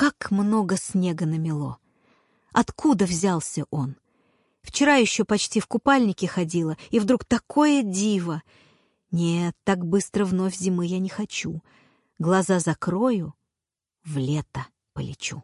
как много снега намело! Откуда взялся он? Вчера еще почти в купальнике ходила, и вдруг такое диво! Нет, так быстро вновь зимы я не хочу. Глаза закрою, в лето полечу.